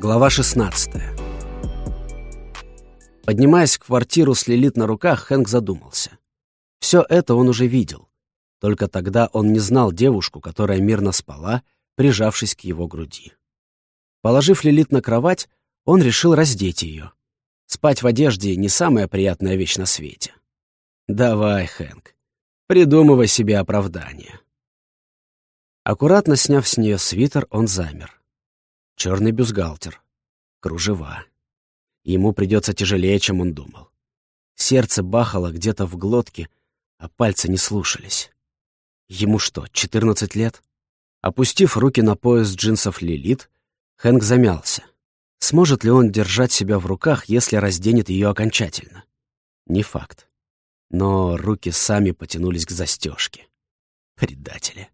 Глава 16 Поднимаясь в квартиру с Лилит на руках, Хэнк задумался. Все это он уже видел. Только тогда он не знал девушку, которая мирно спала, прижавшись к его груди. Положив Лилит на кровать, он решил раздеть ее. Спать в одежде — не самая приятная вещь на свете. Давай, Хэнк, придумывай себе оправдание. Аккуратно сняв с нее свитер, он замер черный бюстгальтер, кружева. Ему придется тяжелее, чем он думал. Сердце бахало где-то в глотке, а пальцы не слушались. Ему что, 14 лет? Опустив руки на пояс джинсов Лилит, Хэнк замялся. Сможет ли он держать себя в руках, если разденет ее окончательно? Не факт. Но руки сами потянулись к застежке. Предатели.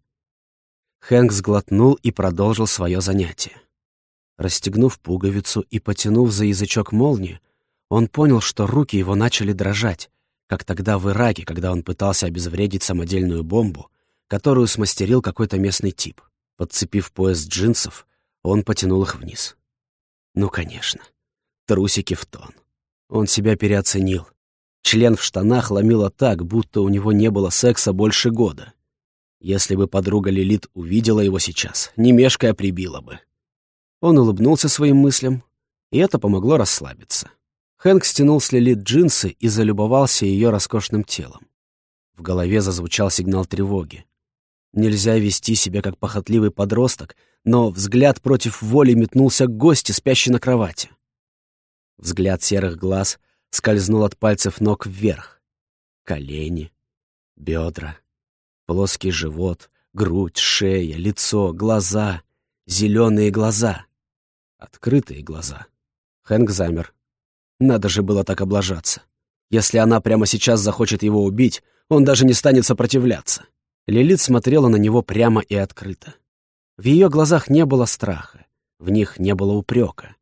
Хэнк сглотнул и продолжил свое занятие. Расстегнув пуговицу и потянув за язычок молнии, он понял, что руки его начали дрожать, как тогда в Ираке, когда он пытался обезвредить самодельную бомбу, которую смастерил какой-то местный тип. Подцепив пояс джинсов, он потянул их вниз. Ну, конечно. Трусики в тон. Он себя переоценил. Член в штанах ломило так, будто у него не было секса больше года. Если бы подруга Лилит увидела его сейчас, не мешкая прибила бы. Он улыбнулся своим мыслям, и это помогло расслабиться. Хэнк стянул с Лилит джинсы и залюбовался ее роскошным телом. В голове зазвучал сигнал тревоги. Нельзя вести себя как похотливый подросток, но взгляд против воли метнулся к гости, спящей на кровати. Взгляд серых глаз скользнул от пальцев ног вверх. Колени, бедра, плоский живот, грудь, шея, лицо, глаза, зеленые глаза. Открытые глаза. Хэнк замер. Надо же было так облажаться. Если она прямо сейчас захочет его убить, он даже не станет сопротивляться. Лилит смотрела на него прямо и открыто. В ее глазах не было страха, в них не было упрека.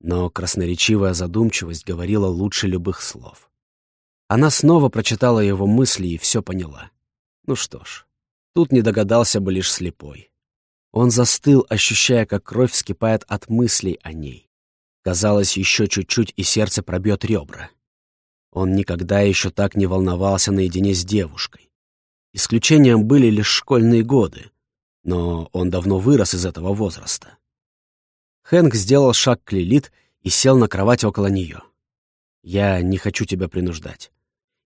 Но красноречивая задумчивость говорила лучше любых слов. Она снова прочитала его мысли и все поняла. Ну что ж, тут не догадался бы лишь слепой. Он застыл, ощущая, как кровь вскипает от мыслей о ней. Казалось, еще чуть-чуть, и сердце пробьет ребра. Он никогда еще так не волновался наедине с девушкой. Исключением были лишь школьные годы, но он давно вырос из этого возраста. Хэнк сделал шаг к Лилит и сел на кровать около нее. «Я не хочу тебя принуждать.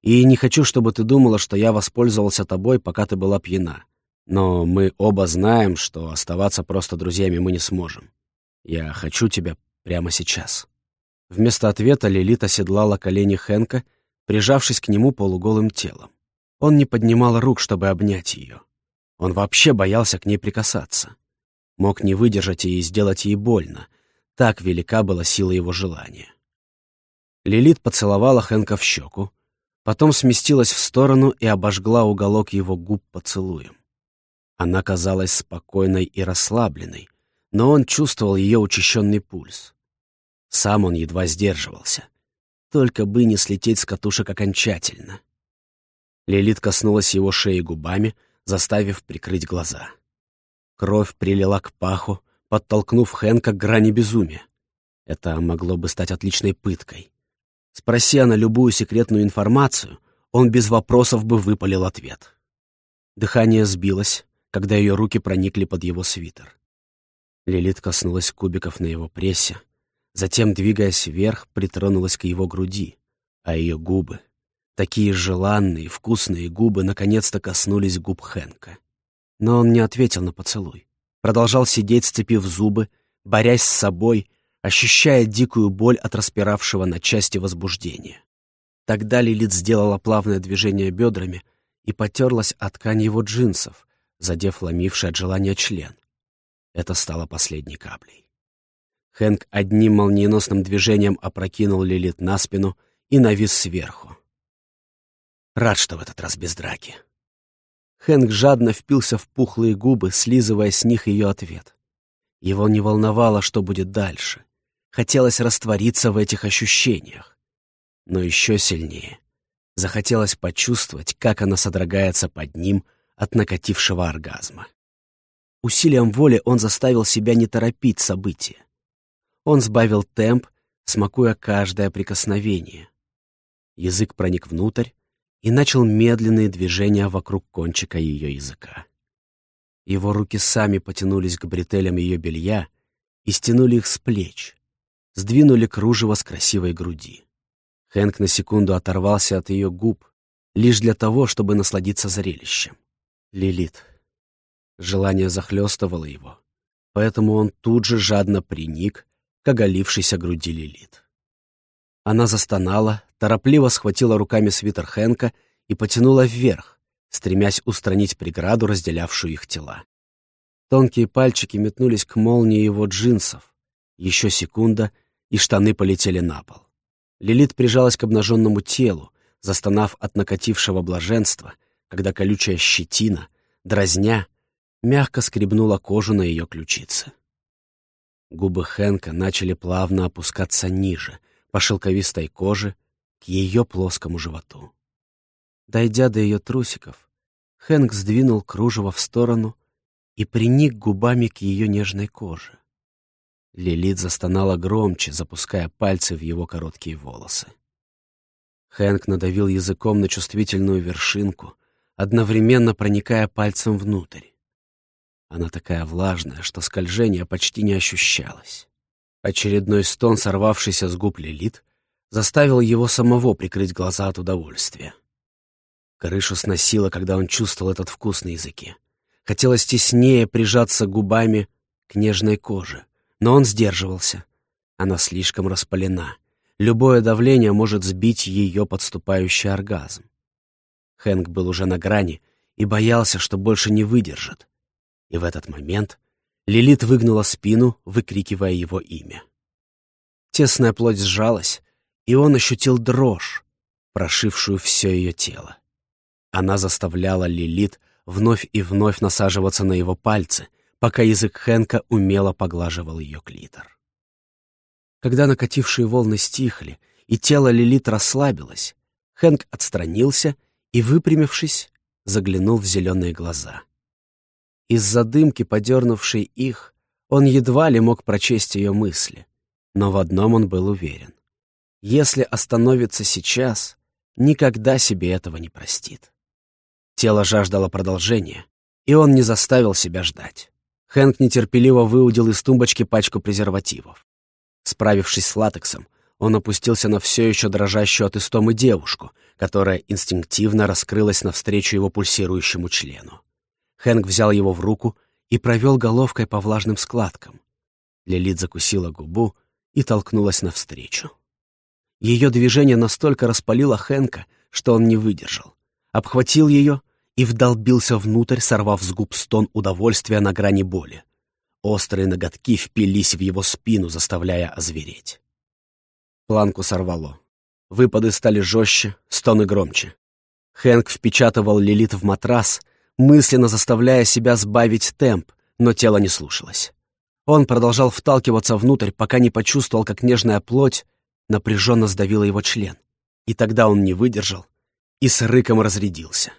И не хочу, чтобы ты думала, что я воспользовался тобой, пока ты была пьяна. Но мы оба знаем, что оставаться просто друзьями мы не сможем. Я хочу тебя прямо сейчас». Вместо ответа Лилит оседлала колени Хэнка, прижавшись к нему полуголым телом. Он не поднимал рук, чтобы обнять ее. Он вообще боялся к ней прикасаться. Мог не выдержать и сделать ей больно. Так велика была сила его желания. Лилит поцеловала Хэнка в щеку, потом сместилась в сторону и обожгла уголок его губ поцелуем. Она казалась спокойной и расслабленной, но он чувствовал ее учащенный пульс. Сам он едва сдерживался. Только бы не слететь с катушек окончательно. Лилит коснулась его шеи губами, заставив прикрыть глаза. Кровь прилила к паху, подтолкнув Хэнка к грани безумия. Это могло бы стать отличной пыткой. Спроси она любую секретную информацию, он без вопросов бы выпалил ответ. Дыхание сбилось, когда ее руки проникли под его свитер. Лилит коснулась кубиков на его прессе, затем, двигаясь вверх, притронулась к его груди, а ее губы, такие желанные, вкусные губы, наконец-то коснулись губ Хэнка. Но он не ответил на поцелуй. Продолжал сидеть, сцепив зубы, борясь с собой, ощущая дикую боль от распиравшего на части возбуждения. Тогда Лилит сделала плавное движение бедрами и потерлась от ткань его джинсов, задев ломивший от желания член. Это стало последней каплей. Хэнк одним молниеносным движением опрокинул Лилит на спину и навис сверху. Рад, что в этот раз без драки. Хэнк жадно впился в пухлые губы, слизывая с них ее ответ. Его не волновало, что будет дальше. Хотелось раствориться в этих ощущениях. Но еще сильнее захотелось почувствовать, как она содрогается под ним, от накатившего оргазма. Усилием воли он заставил себя не торопить события. Он сбавил темп, смакуя каждое прикосновение. Язык проник внутрь и начал медленные движения вокруг кончика ее языка. Его руки сами потянулись к бретелям ее белья и стянули их с плеч, сдвинули кружево с красивой груди. Хэнк на секунду оторвался от ее губ, лишь для того, чтобы насладиться зрелищем. Лилит. Желание захлестывало его, поэтому он тут же жадно приник к оголившейся груди Лилит. Она застонала, торопливо схватила руками свитер Хэнка и потянула вверх, стремясь устранить преграду, разделявшую их тела. Тонкие пальчики метнулись к молнии его джинсов. Еще секунда, и штаны полетели на пол. Лилит прижалась к обнаженному телу, застонав от накатившего блаженства, когда колючая щетина, дразня, мягко скребнула кожу на ее ключице. Губы Хэнка начали плавно опускаться ниже, по шелковистой коже, к ее плоскому животу. Дойдя до ее трусиков, Хэнк сдвинул кружево в сторону и приник губами к ее нежной коже. Лилит застонала громче, запуская пальцы в его короткие волосы. Хэнк надавил языком на чувствительную вершинку, одновременно проникая пальцем внутрь. Она такая влажная, что скольжение почти не ощущалось. Очередной стон, сорвавшийся с губ Лилит, заставил его самого прикрыть глаза от удовольствия. Крышу сносило, когда он чувствовал этот вкус на языке. Хотелось теснее прижаться губами к нежной коже, но он сдерживался. Она слишком распалена. Любое давление может сбить ее подступающий оргазм. Хэнк был уже на грани и боялся, что больше не выдержит. И в этот момент Лилит выгнула спину, выкрикивая его имя. Тесная плоть сжалась, и он ощутил дрожь, прошившую все ее тело. Она заставляла Лилит вновь и вновь насаживаться на его пальцы, пока язык Хэнка умело поглаживал ее клитор. Когда накатившие волны стихли, и тело Лилит расслабилось, Хэнк отстранился и, выпрямившись, заглянул в зеленые глаза. Из-за дымки, подернувшей их, он едва ли мог прочесть ее мысли, но в одном он был уверен. Если остановится сейчас, никогда себе этого не простит. Тело жаждало продолжения, и он не заставил себя ждать. Хэнк нетерпеливо выудил из тумбочки пачку презервативов. Справившись с латексом, он опустился на все еще дрожащую от истомы девушку, которая инстинктивно раскрылась навстречу его пульсирующему члену. Хэнк взял его в руку и провел головкой по влажным складкам. Лилит закусила губу и толкнулась навстречу. Ее движение настолько распалило Хэнка, что он не выдержал. Обхватил ее и вдолбился внутрь, сорвав с губ стон удовольствия на грани боли. Острые ноготки впились в его спину, заставляя озвереть. Планку сорвало. Выпады стали жестче, стоны громче. Хэнк впечатывал Лилит в матрас, мысленно заставляя себя сбавить темп, но тело не слушалось. Он продолжал вталкиваться внутрь, пока не почувствовал, как нежная плоть напряженно сдавила его член. И тогда он не выдержал и с рыком разрядился.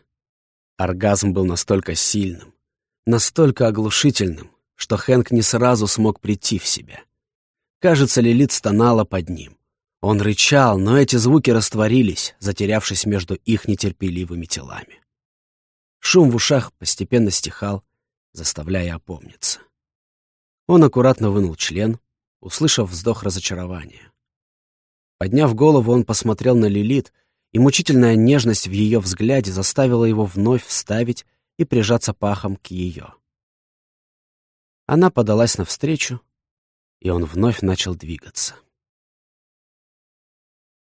Оргазм был настолько сильным, настолько оглушительным, что Хэнк не сразу смог прийти в себя. Кажется, Лилит стонала под ним. Он рычал, но эти звуки растворились, затерявшись между их нетерпеливыми телами. Шум в ушах постепенно стихал, заставляя опомниться. Он аккуратно вынул член, услышав вздох разочарования. Подняв голову, он посмотрел на Лилит, и мучительная нежность в ее взгляде заставила его вновь вставить и прижаться пахом к ее. Она подалась навстречу, и он вновь начал двигаться.